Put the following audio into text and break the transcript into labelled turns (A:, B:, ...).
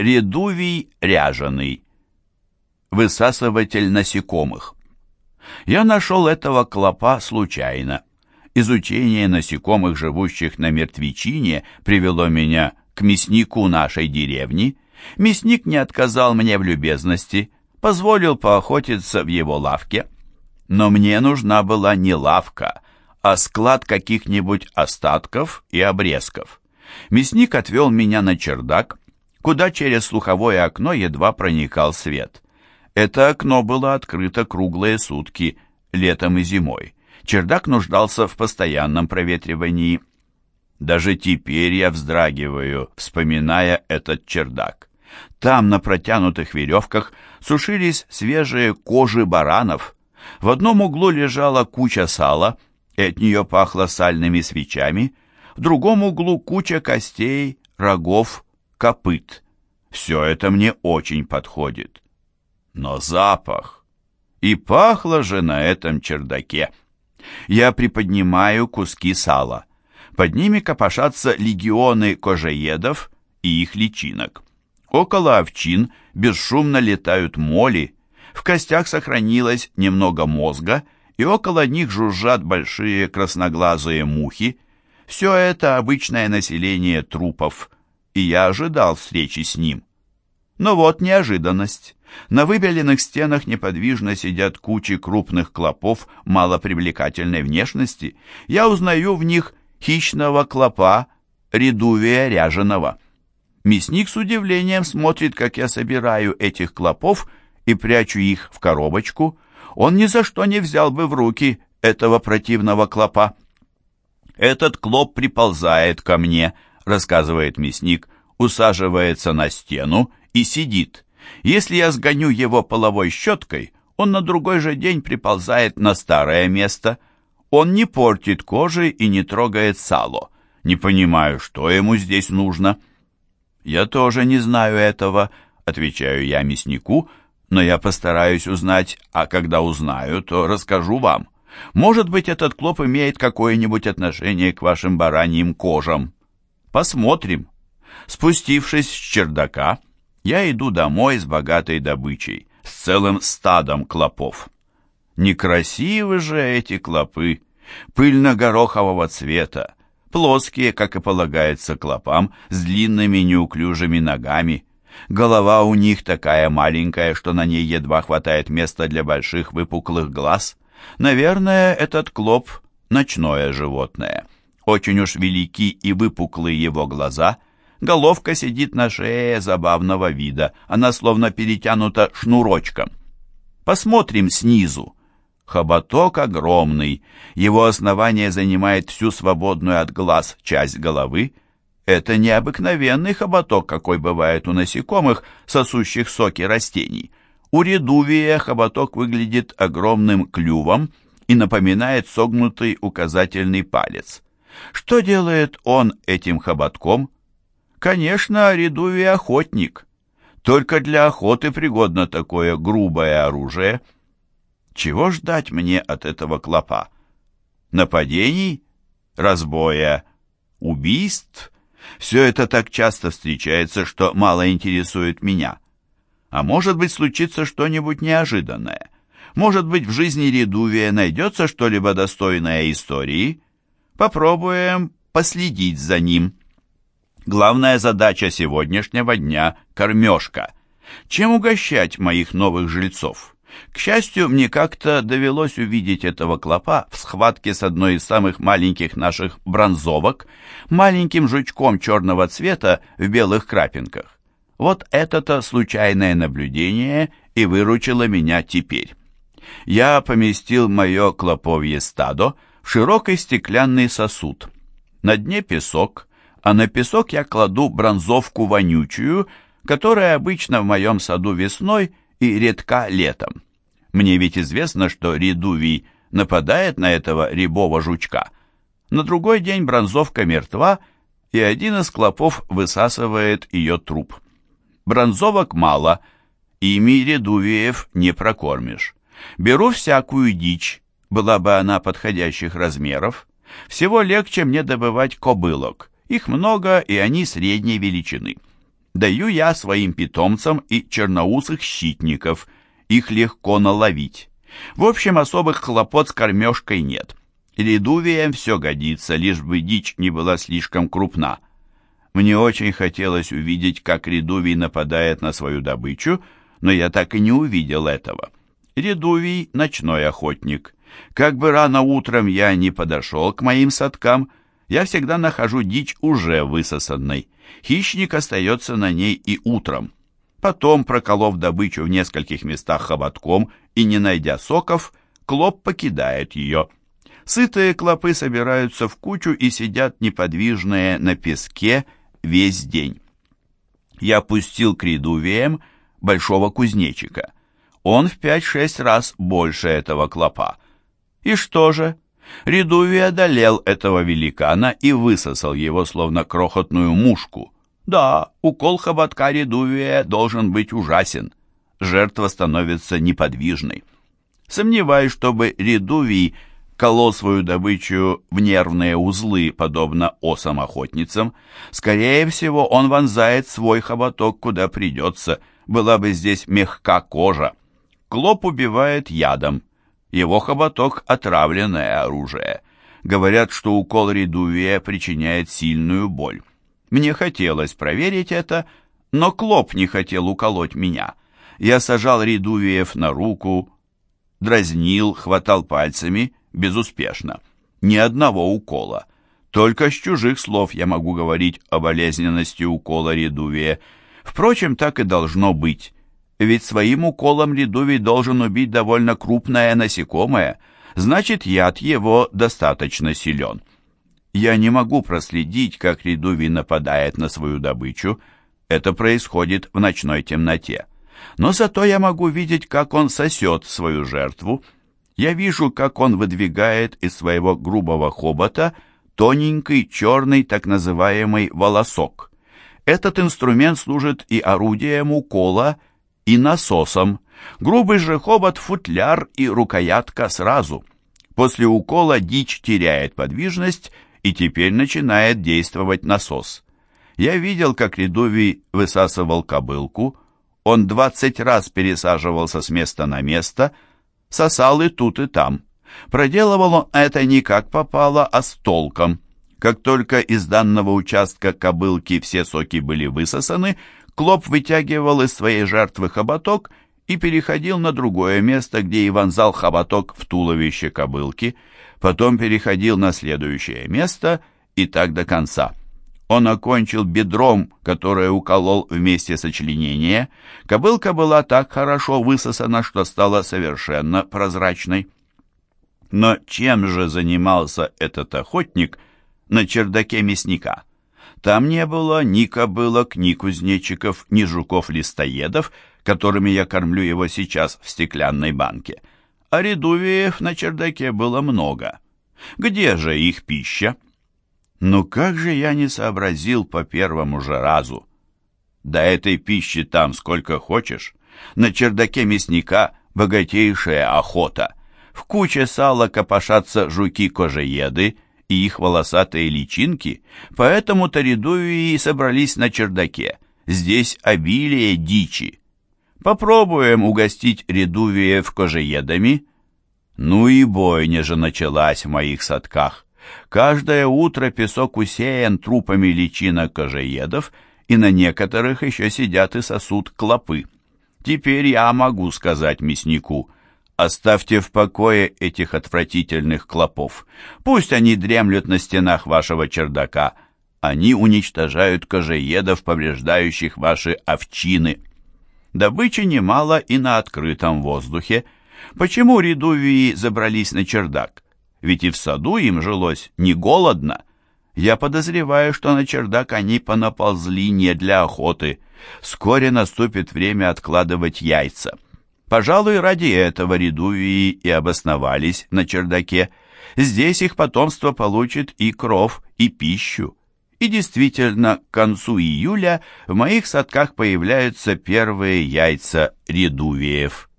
A: Редувий ряженый. Высасыватель насекомых. Я нашел этого клопа случайно. Изучение насекомых, живущих на мертвечине, привело меня к мяснику нашей деревни. Мясник не отказал мне в любезности, позволил поохотиться в его лавке. Но мне нужна была не лавка, а склад каких-нибудь остатков и обрезков. Мясник отвел меня на чердак, куда через слуховое окно едва проникал свет. Это окно было открыто круглые сутки, летом и зимой. Чердак нуждался в постоянном проветривании. Даже теперь я вздрагиваю, вспоминая этот чердак. Там на протянутых веревках сушились свежие кожи баранов. В одном углу лежала куча сала, и от нее пахло сальными свечами, в другом углу куча костей, рогов, копыт. Все это мне очень подходит. Но запах! И пахло же на этом чердаке. Я приподнимаю куски сала. Под ними копошатся легионы кожеедов и их личинок. Около овчин бесшумно летают моли, в костях сохранилось немного мозга, и около них жужжат большие красноглазые мухи. Все это обычное население трупов, и я ожидал встречи с ним. Но вот неожиданность. На выбеленных стенах неподвижно сидят кучи крупных клопов малопривлекательной внешности. Я узнаю в них хищного клопа редувия ряженого. Мясник с удивлением смотрит, как я собираю этих клопов и прячу их в коробочку. Он ни за что не взял бы в руки этого противного клопа. «Этот клоп приползает ко мне», — рассказывает мясник, усаживается на стену и сидит. Если я сгоню его половой щеткой, он на другой же день приползает на старое место. Он не портит кожи и не трогает сало. Не понимаю, что ему здесь нужно. Я тоже не знаю этого, отвечаю я мяснику, но я постараюсь узнать, а когда узнаю, то расскажу вам. Может быть, этот клоп имеет какое-нибудь отношение к вашим бараньим кожам. Посмотрим. Спустившись с чердака, я иду домой с богатой добычей, с целым стадом клопов. Некрасивы же эти клопы, пыльно-горохового цвета, плоские, как и полагается клопам, с длинными неуклюжими ногами. Голова у них такая маленькая, что на ней едва хватает места для больших выпуклых глаз. Наверное, этот клоп — ночное животное. Очень уж велики и выпуклые его глаза — Головка сидит на шее забавного вида, она словно перетянута шнурочком. Посмотрим снизу. Хоботок огромный, его основание занимает всю свободную от глаз часть головы. Это необыкновенный хоботок, какой бывает у насекомых, сосущих соки растений. У редувия хоботок выглядит огромным клювом и напоминает согнутый указательный палец. Что делает он этим хоботком? Конечно, Редувий охотник. Только для охоты пригодно такое грубое оружие. Чего ждать мне от этого клопа? Нападений? Разбоя? Убийств? Все это так часто встречается, что мало интересует меня. А может быть, случится что-нибудь неожиданное. Может быть, в жизни Редувия найдется что-либо достойное истории. Попробуем последить за ним. Главная задача сегодняшнего дня – кормежка. Чем угощать моих новых жильцов? К счастью, мне как-то довелось увидеть этого клопа в схватке с одной из самых маленьких наших бронзовок, маленьким жучком черного цвета в белых крапинках. Вот это-то случайное наблюдение и выручило меня теперь. Я поместил мое клоповье стадо широкий стеклянный сосуд. На дне песок – а на песок я кладу бронзовку вонючую, которая обычно в моем саду весной и редка летом. Мне ведь известно, что редувий нападает на этого рябого жучка. На другой день бронзовка мертва, и один из клопов высасывает ее труп. Бронзовок мало, ими редувиев не прокормишь. Беру всякую дичь, была бы она подходящих размеров. Всего легче мне добывать кобылок. Их много, и они средней величины. даю я своим питомцам и черноусых щитников. Их легко наловить. В общем, особых хлопот с кормежкой нет. Редувием все годится, лишь бы дичь не была слишком крупна. Мне очень хотелось увидеть, как Редувий нападает на свою добычу, но я так и не увидел этого. Редувий — ночной охотник. Как бы рано утром я не подошел к моим садкам, я всегда нахожу дичь уже высосанной. Хищник остается на ней и утром. Потом, проколов добычу в нескольких местах хоботком и не найдя соков, клоп покидает ее. Сытые клопы собираются в кучу и сидят неподвижные на песке весь день. Я пустил к редувиям большого кузнечика. Он в пять-шесть раз больше этого клопа. И что же? Редувий одолел этого великана и высосал его, словно крохотную мушку. Да, укол хоботка редувия должен быть ужасен. Жертва становится неподвижной. Сомневаюсь, чтобы редувий колол свою добычу в нервные узлы, подобно осам-охотницам. Скорее всего, он вонзает свой хоботок, куда придется. Была бы здесь мягка кожа. Клоп убивает ядом. Его хоботок — отравленное оружие. Говорят, что укол редувия причиняет сильную боль. Мне хотелось проверить это, но Клоп не хотел уколоть меня. Я сажал редувиев на руку, дразнил, хватал пальцами — безуспешно. Ни одного укола. Только с чужих слов я могу говорить о болезненности укола редувия. Впрочем, так и должно быть. Ведь своим уколом редувий должен убить довольно крупное насекомое, значит, яд его достаточно силен. Я не могу проследить, как редувий нападает на свою добычу. Это происходит в ночной темноте. Но зато я могу видеть, как он сосет свою жертву, я вижу, как он выдвигает из своего грубого хобота тоненький черный так называемый волосок. Этот инструмент служит и орудием укола, и насосом. Грубый же хобот – футляр и рукоятка сразу. После укола дичь теряет подвижность, и теперь начинает действовать насос. Я видел, как Рядовий высасывал кобылку. Он двадцать раз пересаживался с места на место – сосал и тут, и там. Проделывал он это не как попало, а с толком. Как только из данного участка кобылки все соки были высосаны, Клоп вытягивал из своей жертвы хоботок и переходил на другое место, где и вонзал хоботок в туловище кобылки, потом переходил на следующее место и так до конца. Он окончил бедром, которое уколол вместе сочленения. Кобылка была так хорошо высосана, что стала совершенно прозрачной. Но чем же занимался этот охотник на чердаке мясника? Там не было ни кобылок, ни кузнечиков, ни жуков-листоедов, которыми я кормлю его сейчас в стеклянной банке. А редувиев на чердаке было много. Где же их пища? Но как же я не сообразил по первому же разу? Да этой пищи там сколько хочешь. На чердаке мясника богатейшая охота. В куче сала копошатся жуки-кожееды и их волосатые личинки, поэтому Таридуи и собрались на чердаке. Здесь обилие дичи. Попробуем угостить редувиев кожеедами. Ну и бойня же началась в моих садках. Каждое утро песок усеян трупами личинок кожеедов, и на некоторых еще сидят и сосут клопы. Теперь я могу сказать мяснику, оставьте в покое этих отвратительных клопов. Пусть они дремлют на стенах вашего чердака. Они уничтожают кожеедов, повреждающих ваши овчины. Добычи немало и на открытом воздухе. Почему редувии забрались на чердак? ведь и в саду им жилось не голодно. Я подозреваю, что на чердак они понаползли не для охоты. Вскоре наступит время откладывать яйца. Пожалуй, ради этого редувии и обосновались на чердаке. Здесь их потомство получит и кров, и пищу. И действительно, к концу июля в моих садках появляются первые яйца редувиев.